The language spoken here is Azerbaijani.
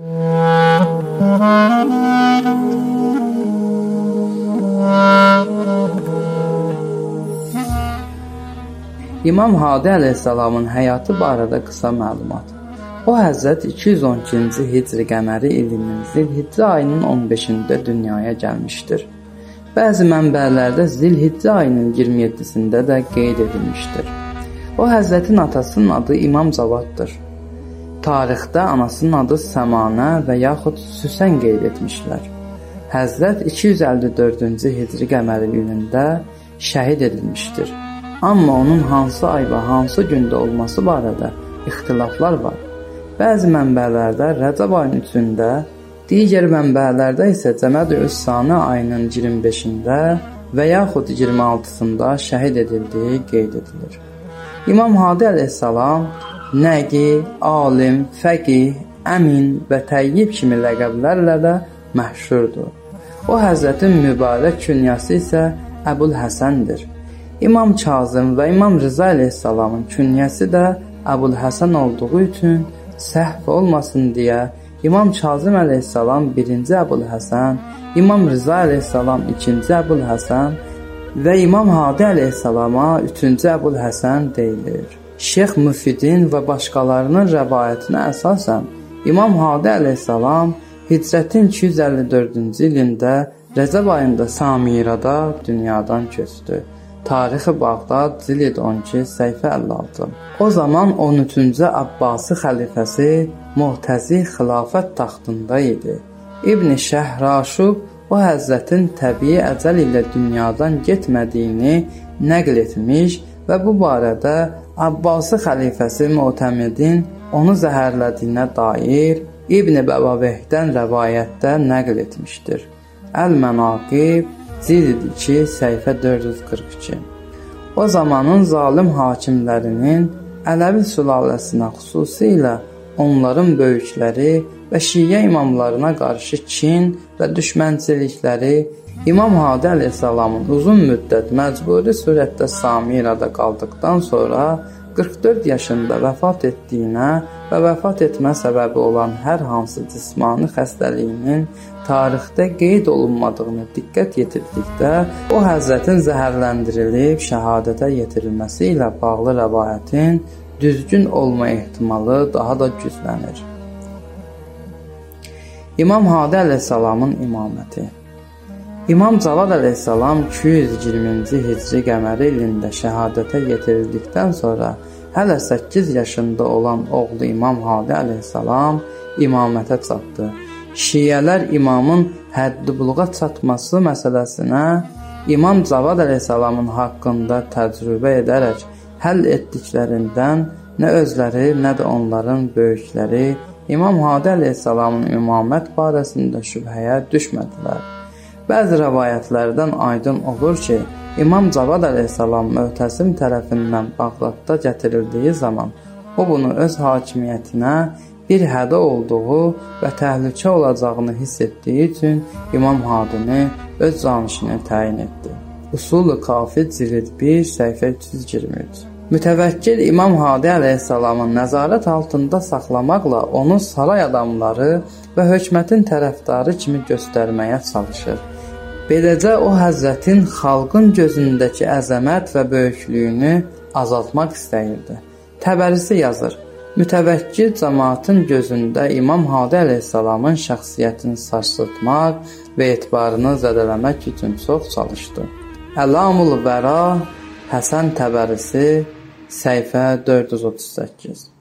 İmam Hadi əleyhissalamın həyatı barədə qısa məlumat. O Həzrət 212-ci Hicri qəməri ilinin Zilhiccə ayının 15-də dünyaya gəlmişdir. Bəzi mənbələrdə Zilhiccə ayının 27-sində də qeyd edilmişdir. O Həzrətin atasının adı İmam Zavaddır. Tarixdə anasının adı Səmanə və yaxud Süsən qeyd etmişlər. Həzrət 254-cü Hicri qəməri ilində şəhid edilmişdir. Amma onun hansı ay və hansı gündə olması barədə ixtilaflar var. Bəzi mənbələrdə Rəcəb ayının 3-də, digər mənbələrdə isə Cəməd-ül-Sani ayının 25-də və yaxud 26-sında şəhid edildiyi qeyd edilir. İmam Hadi əleyhissalam nəqi, alim, fəqih, əmin və təyyib kimi ləqəblərlə də məşhurdur. O Həzrətin mübarək künyəsi isə Əbul Həsəndir. İmam Kazım və İmam Rıza əleyhissalamın künyəsi də Əbul Həsən olduğu üçün səhv olmasın deyə İmam Kazım əleyhissalam 1-ci Əbul Həsən, İmam Rıza əleyhissalam 2-ci Əbul Həsən və İmam Hadi əleyhissalama 3-cü Əbul Həsən deyilir. Şeyx Müfidin və başqalarının rəvayətinə əsasən İmam Hadi əleyhissalam Hicrətin 254-cü ilində Rəcəb ayında Samirada dünyadan köçdü. Tarixi Bağdad, Cild 12, səhifə 56. O zaman 13-cü Abbasi xəlifəsi Muhtəzi xilafət taxtında idi. İbn Şəhraşub o Həzrətin təbii əcəl ilə dünyadan getmədiyini nəql etmiş və bu barədə Abbasi xəlifəsi Mu'təmidin onu zəhərlədiyinə dair İbn Bəbavehdən rəvayətdə nəql etmişdir. Əl-Mənaqib Cild 2, səhifə 442. O zamanın zalim hakimlərinin Ələvi sülaləsinə xüsusilə onların böyükləri və şiə imamlarına qarşı kin və düşmənçilikləri İmam Hadi əleyhissalamın uzun müddət məcburi surətdə Samirada qaldıqdan sonra 44 yaşında vəfat etdiyinə və vəfat etmə səbəbi olan hər hansı cismani xəstəliyinin tarixdə qeyd olunmadığını diqqət yetirdikdə, o Həzrətin zəhərləndirilib şəhadətə yetirilməsi ilə bağlı rəvayətin düzgün olma ehtimalı daha da güclənir. İmam Hadi əleyhissalamın imaməti İmam Cavad əleyhissalam 220-ci hicri qəməri ilində şəhadətə yetirildikdən sonra hələ 8 yaşında olan oğlu İmam Hadi əleyhissalam imamətə çatdı. Şiyələr imamın həddi buluğa çatması məsələsinə İmam Cavad əleyhissalamın haqqında təcrübə edərək həll etdiklərindən nə özləri, nə də onların böyükləri İmam Hadi əleyhissalamın imamət barəsində şübhəyə düşmədilər. Bəzi rəvayətlərdən aydın olur ki, İmam Cavad əleyhissalam Möhtəsim tərəfindən Bağdadda gətirildiyi zaman o bunu öz hakimiyyətinə bir hədə olduğu və təhlükə olacağını hiss etdiyi üçün İmam Hadini öz canişini təyin etdi. Usul-u Kafi cild 1 səhifə 323 Mütəvəkkil İmam Hadi əleyhissalamın nəzarət altında saxlamaqla onu saray adamları və hökumətin tərəfdarı kimi göstərməyə çalışır. Beləcə o Həzrətin xalqın gözündəki əzəmət və böyüklüyünü azaltmaq istəyirdi. Təbərisi yazır: Mütəvəkkil cəmaatın gözündə İmam Hadi əleyhissalamın şəxsiyyətini sarsıtmaq və etibarını zədələmək üçün çox çalışdı. Əlamul Vəra Həsən Təbərisi səhifə 438